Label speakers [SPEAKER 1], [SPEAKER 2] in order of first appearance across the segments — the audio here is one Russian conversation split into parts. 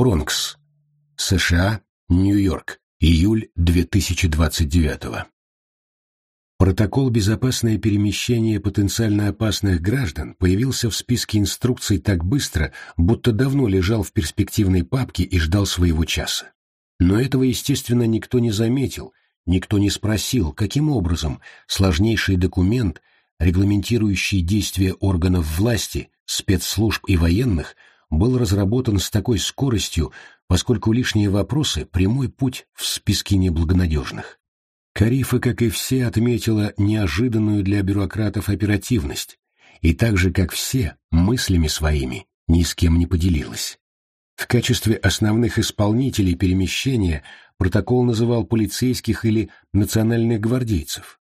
[SPEAKER 1] Бронкс. США, Нью-Йорк. Июль 2029 Протокол «Безопасное перемещение потенциально опасных граждан» появился в списке инструкций так быстро, будто давно лежал в перспективной папке и ждал своего часа. Но этого, естественно, никто не заметил, никто не спросил, каким образом сложнейший документ, регламентирующий действия органов власти, спецслужб и военных, был разработан с такой скоростью, поскольку лишние вопросы – прямой путь в списке неблагонадежных. Карифа, как и все, отметила неожиданную для бюрократов оперативность, и так же, как все, мыслями своими ни с кем не поделилась. В качестве основных исполнителей перемещения протокол называл полицейских или национальных гвардейцев.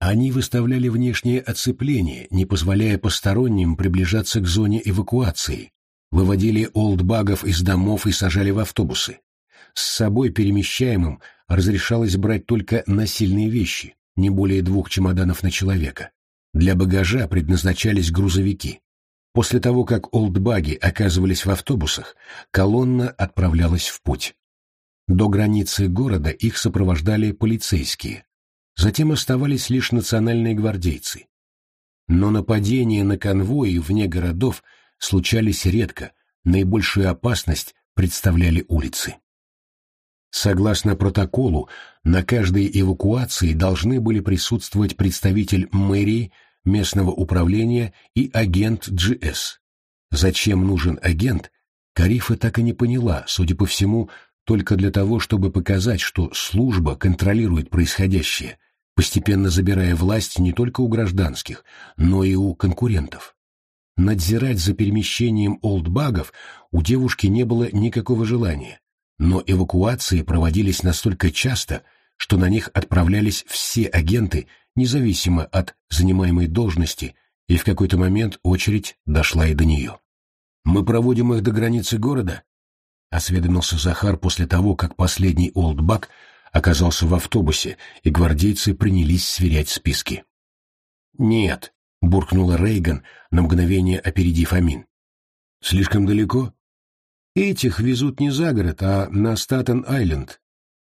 [SPEAKER 1] Они выставляли внешнее оцепление, не позволяя посторонним приближаться к зоне эвакуации, выводили олдбагов из домов и сажали в автобусы. С собой перемещаемым разрешалось брать только насильные вещи, не более двух чемоданов на человека. Для багажа предназначались грузовики. После того, как олдбаги оказывались в автобусах, колонна отправлялась в путь. До границы города их сопровождали полицейские. Затем оставались лишь национальные гвардейцы. Но нападения на конвои вне городов случались редко, наибольшую опасность представляли улицы. Согласно протоколу, на каждой эвакуации должны были присутствовать представитель мэрии, местного управления и агент GS. Зачем нужен агент, Карифа так и не поняла, судя по всему, только для того, чтобы показать, что служба контролирует происходящее, постепенно забирая власть не только у гражданских, но и у конкурентов. Надзирать за перемещением олдбагов у девушки не было никакого желания, но эвакуации проводились настолько часто, что на них отправлялись все агенты, независимо от занимаемой должности, и в какой-то момент очередь дошла и до нее. «Мы проводим их до границы города?» — осведомился Захар после того, как последний олдбаг оказался в автобусе, и гвардейцы принялись сверять списки. «Нет», — буркнула Рейган, на мгновение опередив Амин. «Слишком далеко?» Этих везут не за город, а на Статен-Айленд.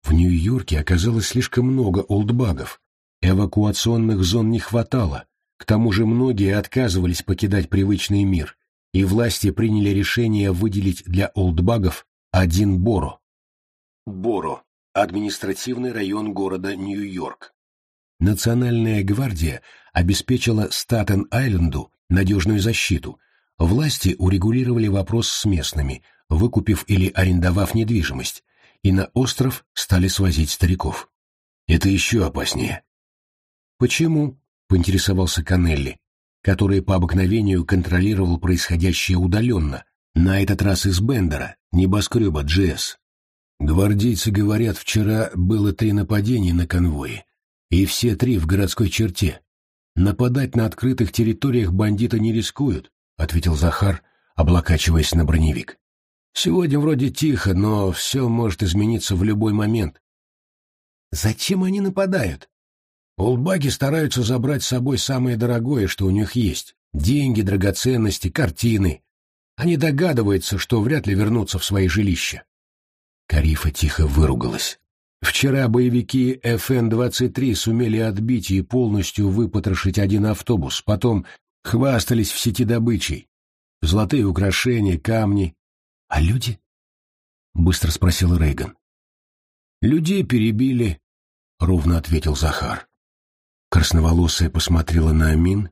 [SPEAKER 1] В Нью-Йорке оказалось слишком много олдбагов. Эвакуационных зон не хватало. К тому же многие отказывались покидать привычный мир, и власти приняли решение выделить для олдбагов один Боро. Боро – административный район города Нью-Йорк. Национальная гвардия обеспечила Статен-Айленду надежную защиту. Власти урегулировали вопрос с местными – выкупив или арендовав недвижимость, и на остров стали свозить стариков. Это еще опаснее. «Почему?» — поинтересовался Канелли, который по обыкновению контролировал происходящее удаленно, на этот раз из Бендера, небоскреба GS. Гвардейцы говорят, вчера было три нападения на конвои, и все три в городской черте. Нападать на открытых территориях бандиты не рискуют, — ответил Захар, облокачиваясь на броневик. Сегодня вроде тихо, но все может измениться в любой момент. Зачем они нападают? Олдбаги стараются забрать с собой самое дорогое, что у них есть. Деньги, драгоценности, картины. Они догадываются, что вряд ли вернутся в свои жилища. Карифа тихо выругалась. Вчера боевики ФН-23 сумели отбить и полностью выпотрошить один автобус, потом хвастались в сети добычей. Золотые украшения, камни, «А люди?» — быстро спросил Рейган. «Людей перебили», — ровно ответил Захар. Красноволосая посмотрела на Амин,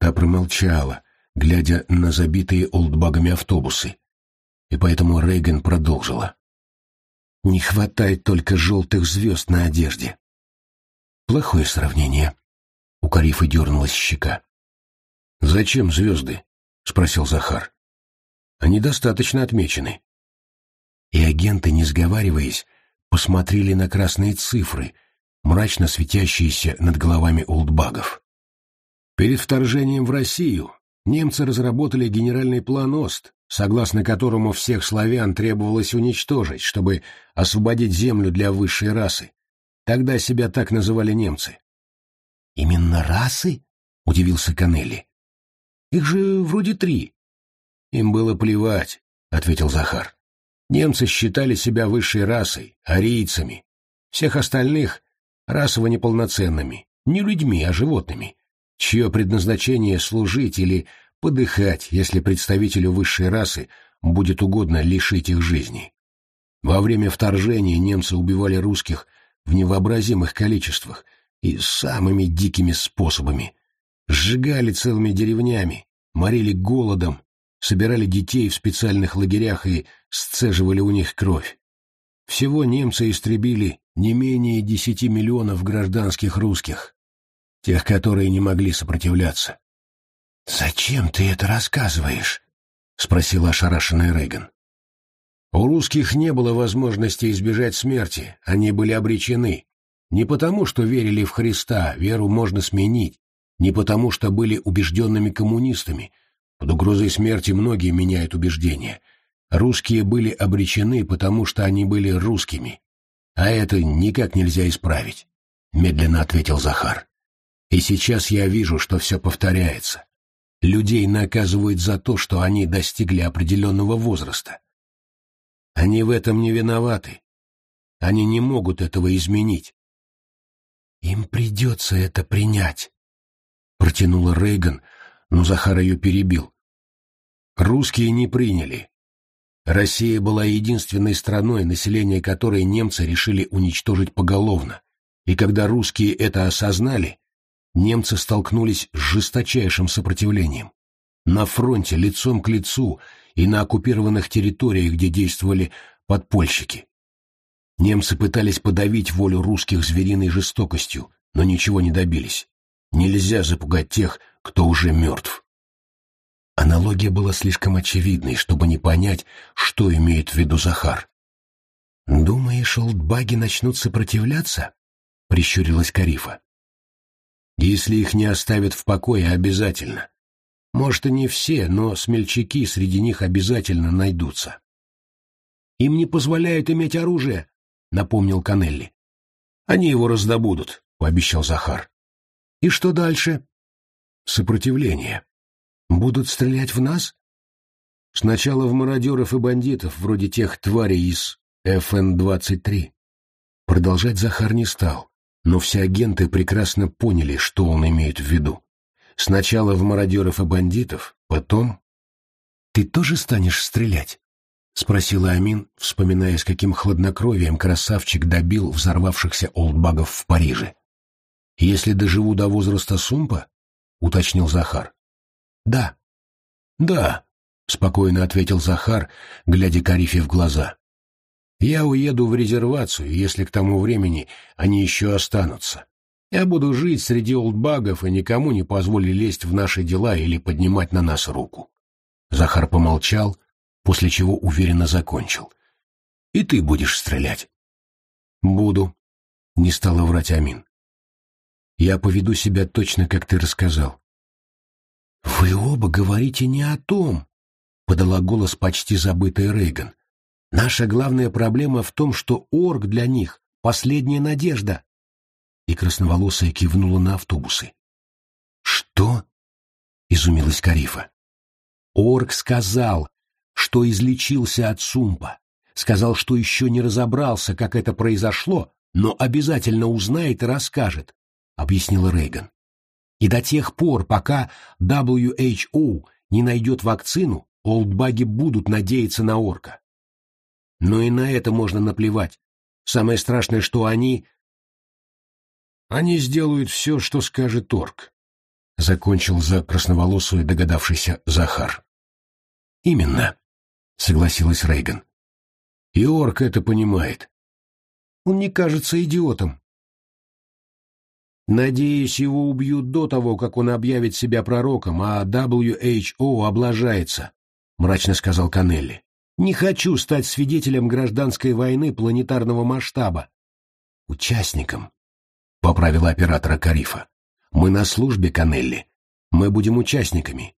[SPEAKER 1] та промолчала, глядя на забитые олдбагами автобусы. И поэтому Рейган продолжила. «Не хватает только желтых звезд на одежде». «Плохое сравнение», — у Карифа дернулась щека. «Зачем звезды?» — спросил Захар. Они достаточно отмечены. И агенты, не сговариваясь, посмотрели на красные цифры, мрачно светящиеся над головами олдбагов. Перед вторжением в Россию немцы разработали генеральный план ОСТ, согласно которому всех славян требовалось уничтожить, чтобы освободить землю для высшей расы. Тогда себя так называли немцы. «Именно расы?» — удивился Канелли. «Их же вроде три. «Им было плевать», — ответил Захар. Немцы считали себя высшей расой, арийцами. Всех остальных — расово неполноценными, не людьми, а животными, чье предназначение служить или подыхать, если представителю высшей расы будет угодно лишить их жизни. Во время вторжения немцы убивали русских в невообразимых количествах и самыми дикими способами. Сжигали целыми деревнями, морили голодом, собирали детей в специальных лагерях и сцеживали у них кровь. Всего немцы истребили не менее десяти миллионов гражданских русских, тех, которые не могли сопротивляться.
[SPEAKER 2] «Зачем ты это рассказываешь?» — спросила ошарашенная Рейган.
[SPEAKER 1] У русских не было возможности избежать смерти, они были обречены. Не потому, что верили в Христа, веру можно сменить, не потому, что были убежденными коммунистами. Под угрозой смерти многие меняют убеждения. Русские были обречены, потому что они были русскими. А это никак нельзя исправить, — медленно ответил Захар. И сейчас я вижу, что все повторяется. Людей наказывают за то, что они достигли определенного возраста. Они в этом не виноваты. Они не могут этого изменить.
[SPEAKER 2] «Им придется это принять», — протянула Рейган, но Захар ее перебил.
[SPEAKER 1] Русские не приняли. Россия была единственной страной, население которой немцы решили уничтожить поголовно. И когда русские это осознали, немцы столкнулись с жесточайшим сопротивлением. На фронте, лицом к лицу, и на оккупированных территориях, где действовали подпольщики. Немцы пытались подавить волю русских звериной жестокостью, но ничего не добились. Нельзя запугать тех, кто уже мертв. Аналогия была слишком очевидной, чтобы не понять, что имеет в виду Захар.
[SPEAKER 2] «Думаешь, олдбаги начнут сопротивляться?» — прищурилась Карифа.
[SPEAKER 1] «Если их не оставят в покое, обязательно. Может, и не все, но смельчаки среди них обязательно найдутся». «Им не позволяют иметь оружие», — напомнил Канелли. «Они его раздобудут», — пообещал Захар. «И что дальше?» «Сопротивление. Будут стрелять в нас?» «Сначала в мародеров и бандитов, вроде тех тварей из ФН-23». Продолжать Захар не стал, но все агенты прекрасно поняли, что он имеет в виду. Сначала в мародеров и бандитов, потом... «Ты тоже станешь стрелять?» — спросила Амин, вспоминая, с каким хладнокровием красавчик добил взорвавшихся олдбагов в Париже. «Если доживу до возраста Сумпа?» — уточнил Захар. «Да». «Да», — спокойно ответил Захар, глядя Карифе в глаза. «Я уеду в резервацию, если к тому времени они еще останутся. Я буду жить среди олдбагов и никому не позволю лезть в наши дела или поднимать на нас руку». Захар помолчал, после чего уверенно закончил. «И ты будешь стрелять?» «Буду», — не стала врать Амин. «Я поведу себя точно, как ты рассказал».
[SPEAKER 2] «Вы оба говорите не о том», — подала голос почти забытый Рейган. «Наша главная проблема в том, что орг для них — последняя надежда». И красноволосая кивнула на автобусы. «Что?» — изумилась Карифа. «Орг сказал, что излечился от сумпа. Сказал, что еще не разобрался, как это произошло, но обязательно узнает и расскажет, — объяснила Рейган. И до тех пор, пока WHO не найдет вакцину, олдбаги будут надеяться на орка. Но и на это можно наплевать. Самое страшное, что они...
[SPEAKER 1] Они сделают все, что скажет орк, — закончил за красноволосую догадавшийся Захар.
[SPEAKER 2] Именно. — согласилась Рейган.
[SPEAKER 1] «И Орк это понимает.
[SPEAKER 2] Он не кажется идиотом».
[SPEAKER 1] «Надеюсь, его убьют до того, как он объявит себя пророком, а WHO облажается», — мрачно сказал Канелли. «Не хочу стать свидетелем гражданской войны планетарного масштаба».
[SPEAKER 2] «Участником», — поправила оператора Карифа. «Мы на службе, Канелли. Мы будем участниками».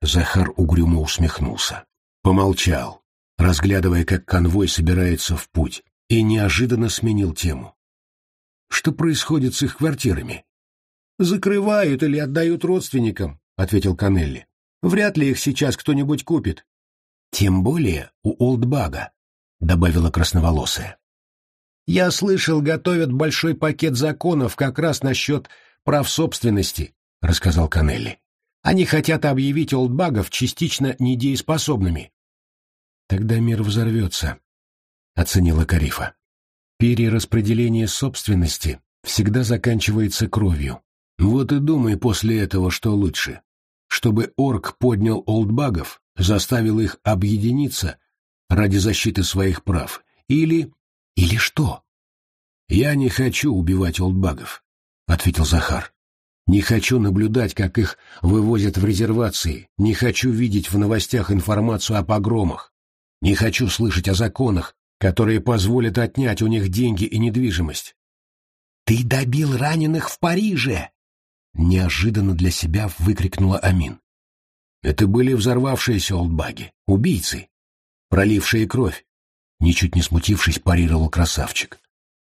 [SPEAKER 1] Захар угрюмо усмехнулся. Помолчал, разглядывая, как конвой собирается в путь, и неожиданно сменил тему. «Что происходит с их квартирами?» «Закрывают или отдают родственникам», — ответил Канелли. «Вряд ли их сейчас кто-нибудь купит».
[SPEAKER 2] Тем более у Олдбага, добавила красноволосая. Я слышал, готовят большой пакет законов как раз насчет прав собственности, рассказал Канелли. Они хотят объявить олдбагов частично недееспособными. Тогда мир взорвется, оценила Карифа. Перераспределение собственности всегда заканчивается кровью. Вот и думай после этого, что лучше. Чтобы орк поднял олдбагов, заставил их объединиться ради защиты своих прав. Или... Или что? «Я не хочу убивать олдбагов», — ответил Захар. «Не хочу наблюдать, как их вывозят в резервации, не хочу видеть в новостях информацию о погромах, не хочу слышать о законах, которые позволят отнять у них деньги и недвижимость. «Ты добил раненых в Париже!» Неожиданно для себя выкрикнула Амин. Это были взорвавшиеся олдбаги, убийцы, пролившие кровь. Ничуть не смутившись, парировал красавчик.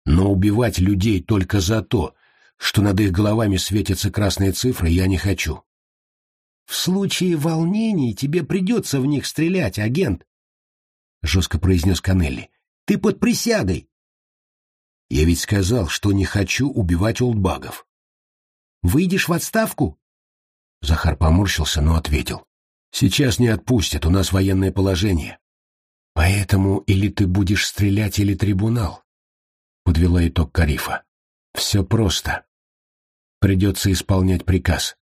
[SPEAKER 2] Но убивать людей только за то, что над их головами светятся красные цифры, я не хочу. «В случае волнений тебе придется в них стрелять, агент», — жестко произнес Канелли. «Ты под присягой. Я ведь сказал, что не хочу убивать олдбагов. Выйдешь в отставку? Захар поморщился, но ответил. Сейчас не отпустят, у нас военное положение. Поэтому или ты будешь стрелять, или трибунал. Подвела итог Карифа. Все просто. Придется исполнять приказ.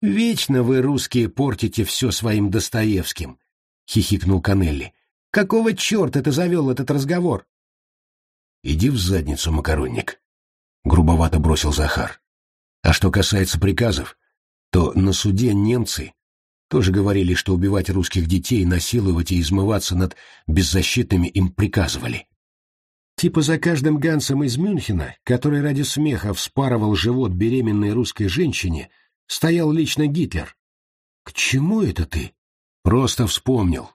[SPEAKER 2] Вечно вы, русские, портите все своим Достоевским, хихикнул Канелли. Какого черта ты завел этот разговор? «Иди в задницу, макаронник», — грубовато бросил Захар. А что касается приказов, то на суде немцы тоже говорили, что убивать русских детей, насиловать и измываться над беззащитными им приказывали. Типа за каждым Гансом из Мюнхена, который ради смеха вспарывал живот беременной русской женщине, стоял лично Гитлер. К чему это ты? Просто вспомнил.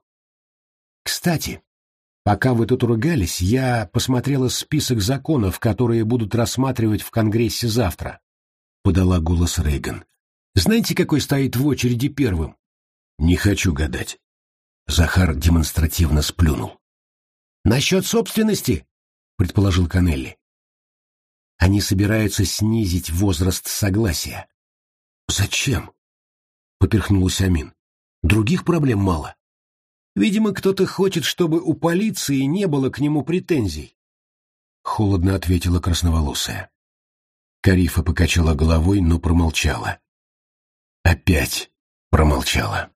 [SPEAKER 2] Кстати, Пока вы тут ругались, я посмотрела список законов, которые будут рассматривать в Конгрессе завтра. Подала голос Рейган. Знаете, какой стоит в очереди первым? Не хочу гадать. Захар демонстративно сплюнул. Насчет собственности, предположил Канелли. Они собираются снизить возраст согласия. Зачем? Поперхнулся Амин. Других проблем мало. Видимо, кто-то хочет, чтобы у полиции не было к нему претензий. Холодно ответила красноволосая. Карифа покачала головой, но промолчала. Опять промолчала.